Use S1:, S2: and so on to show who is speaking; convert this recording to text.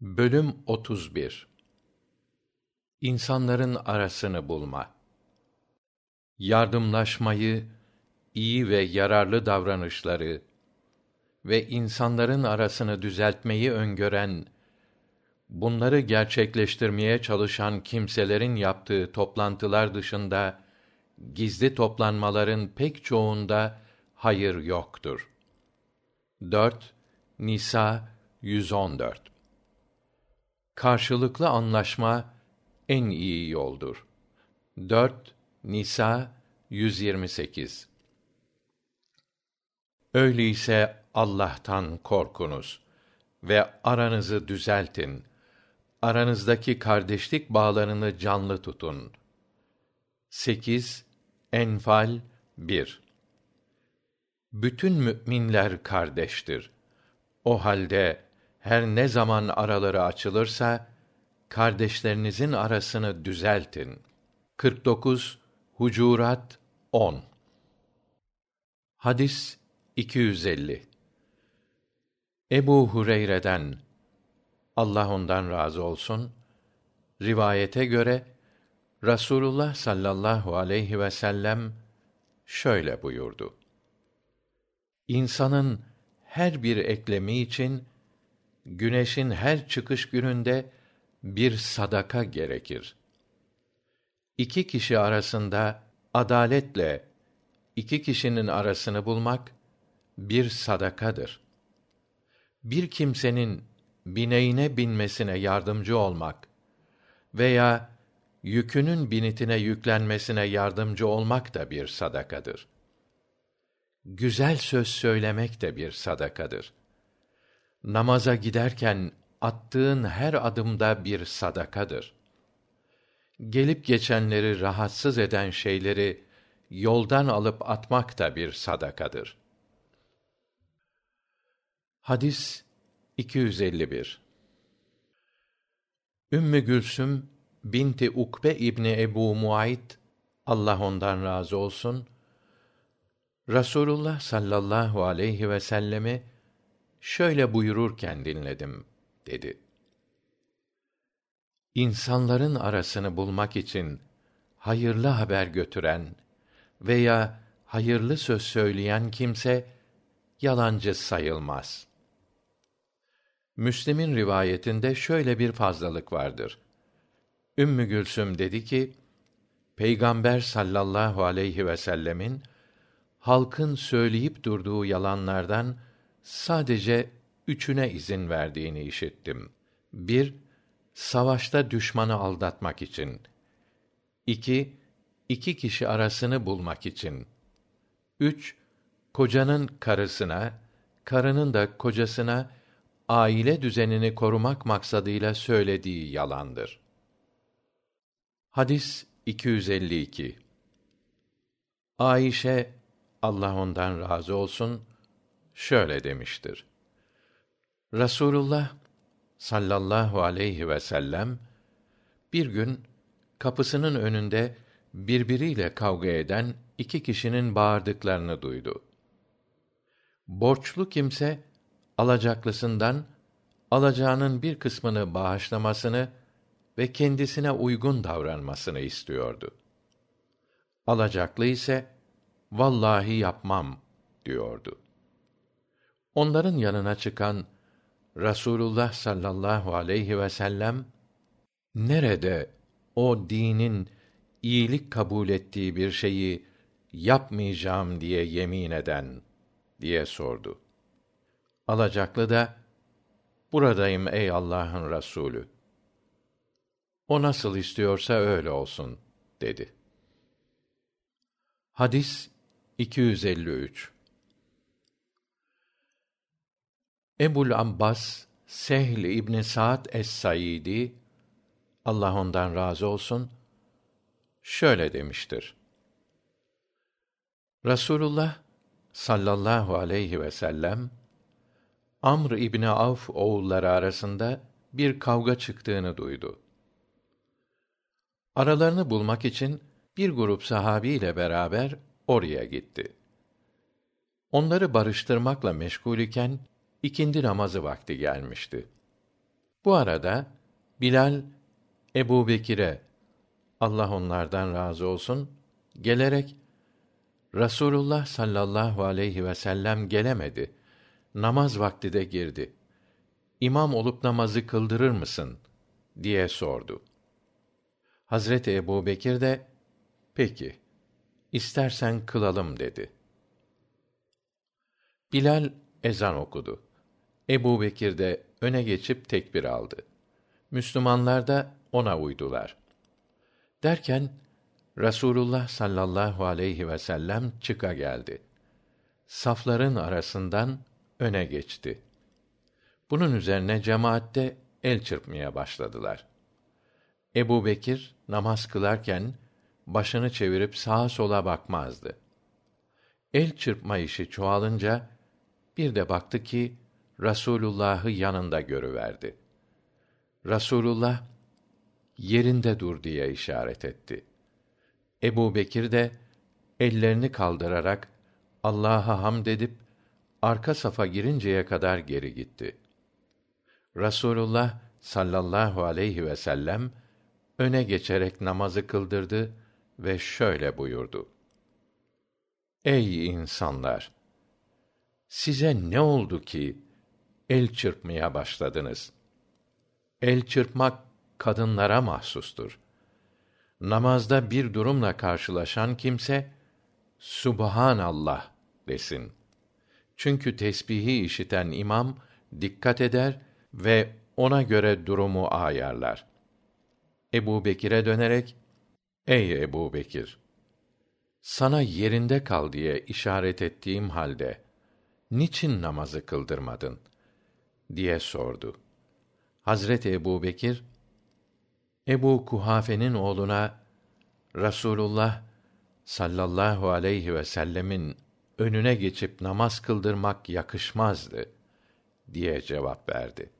S1: Bölüm 31 İnsanların arasını bulma. Yardımlaşmayı, iyi ve yararlı davranışları ve insanların arasını düzeltmeyi öngören, bunları gerçekleştirmeye çalışan kimselerin yaptığı toplantılar dışında gizli toplanmaların pek çoğunda hayır yoktur. 4 Nisa 114 Karşılıklı anlaşma en iyi yoldur. 4 Nisa 128 Öyleyse Allah'tan korkunuz ve aranızı düzeltin. Aranızdaki kardeşlik bağlarını canlı tutun. 8 Enfal 1 Bütün müminler kardeştir. O halde her ne zaman araları açılırsa kardeşlerinizin arasını düzeltin. 49 Hucurat 10 Hadis 250 Ebu Hureyre'den Allah ondan razı olsun rivayete göre Rasulullah sallallahu aleyhi ve sellem şöyle buyurdu. İnsanın her bir eklemi için güneşin her çıkış gününde bir sadaka gerekir. İki kişi arasında adaletle iki kişinin arasını bulmak bir sadakadır. Bir kimsenin bineğine binmesine yardımcı olmak veya yükünün binitine yüklenmesine yardımcı olmak da bir sadakadır. Güzel söz söylemek de bir sadakadır namaza giderken attığın her adımda bir sadakadır. Gelip geçenleri rahatsız eden şeyleri yoldan alıp atmak da bir sadakadır. Hadis 251 Ümmü Gülsüm binti Ukbe İbni Ebu Muayt Allah ondan razı olsun Rasulullah sallallahu aleyhi ve sellemi şöyle buyururken dinledim dedi. Insanların arasını bulmak için hayırlı haber götüren veya hayırlı söz söyleyen kimse yalancı sayılmaz. Müslim'in rivayetinde şöyle bir fazlalık vardır. Ümmü gülsüm dedi ki peygamber sallallahu aleyhi vsellem'in halkın söyleyip durduğu yalanlardan sadece üçüne izin verdiğini işittim. Bir, savaşta düşmanı aldatmak için. İki, iki kişi arasını bulmak için. Üç, kocanın karısına, karının da kocasına aile düzenini korumak maksadıyla söylediği yalandır. Hadis 252 Ayşe Allah ondan razı olsun şöyle demiştir. Rasulullah sallallahu aleyhi ve sellem bir gün kapısının önünde birbiriyle kavga eden iki kişinin bağırdıklarını duydu. Borçlu kimse alacaklısından alacağının bir kısmını bağışlamasını ve kendisine uygun davranmasını istiyordu. Alacaklı ise vallahi yapmam diyordu onların yanına çıkan rasulullah sallallahu aleyhi vsellem nerede o dinin iyilik kabul ettiği bir şeyi yapmayacağım diye yemin eden? diye sordu. Alacaklı da buradayım ey allah'ın rasulü. O nasıl istiyorsa öyle olsun dedi. Hadis 253 ebul abbas sehl ibni sa'd es-saidi allah ondan razı olsun şöyle demiştir. Rasulullah sallallahu aleyhi vsellem amr ibni avf oğulları arasında bir kavga çıktığını duydu. Aralarını bulmak için bir grup sahabi ile beraber oraya gitti. Onları barıştırmakla meşgul iken ikindi namazı vakti gelmişti Bu arada Bilal Ebu Bekir'e Allah onlardan razı olsun gelerek Rasulullah sallallahu aleyhi ve sellem gelemedi. Namaz vakti de girdi. İmam olup namazı kıldırır mısın diye sordu. Hazreti Ebu Bekir de peki istersen kılalım dedi. Bilal ezan okudu. Ebu Bekir de öne geçip tekbir aldı. Müslümanlar da ona uydular. Derken Rasulullah sallallahu aleyhi ve sellem çıka geldi. Safların arasından öne geçti. Bunun üzerine cemaatte el çırpmaya başladılar. Ebu Bekir namaz kılarken başını çevirip sağa sola bakmazdı. El çırpma işi çoğalınca bir de baktı ki Rasulullah'ı yanında görüverdi. Rasulullah yerinde dur diye işaret etti. Ebu Bekir de ellerini kaldırarak Allah'a hamd edip arka safa girinceye kadar geri gitti. Rasulullah sallallahu aleyhi ve sellem öne geçerek namazı kıldırdı ve şöyle buyurdu: Ey insanlar! Size ne oldu ki el çırpmaya başladınız? El çırpmak kadınlara mahsustur. Namazda bir durumla karşılaşan kimse Subhanallah desin. Çünkü tesbihi işiten imam dikkat eder ve ona göre durumu ayarlar. Ebu Bekir'e dönerek, Ey Ebu Bekir! Sana yerinde kal diye işaret ettiğim halde, niçin namazı kıldırmadın? Diye sordu. Hazreti Ebu Bekir, Ebu Kuhafe'nin oğluna, Rasulullah sallallahu aleyhi ve sellemin önüne geçip namaz kıldırmak yakışmazdı diye cevap verdi.